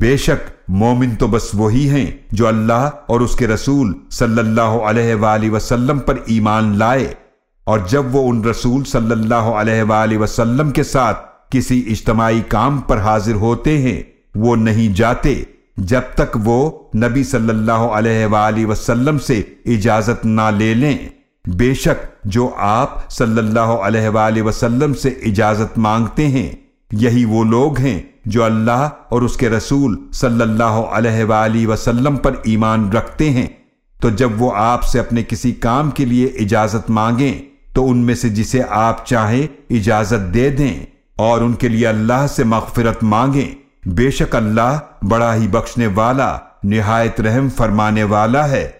बेशक मोमिन तो बस वही हैं जो अल्लाह और उसके रसूल सल्लल्लाहु अलैहि वसल्लम पर ईमान लाए। और जब वो उन रसूल सल्लल्लाहु अलैहि वसल्लम के साथ किसी इज्तमाही काम पर हाजिर होते हैं, वो नहीं जाते, जब तक वो नबी सल्लल्लाहु अलैहि वसल्लम से इजाज़त ना ले लें। बेशक जो आप सल्लल्लाहु अलैहि वसल्लम से इजाज़त मांगते हैं, यही वो लोग हैं जो अल्लाह और उसके रसूल सल्लल्लाहु अलैहि पर ईमान रखते हैं तो जब वो आपसे अपने किसी काम के लिए इजाज़त मांगें तो उनमें से जिसे आप चाहें इजाज़त दे दें और उनके लिए अल्लाह से मगफिरत मांगें। बेशक अल्लाह बड़ा ही बख्शने वाला, निहायत रहम फरमाने वाला है।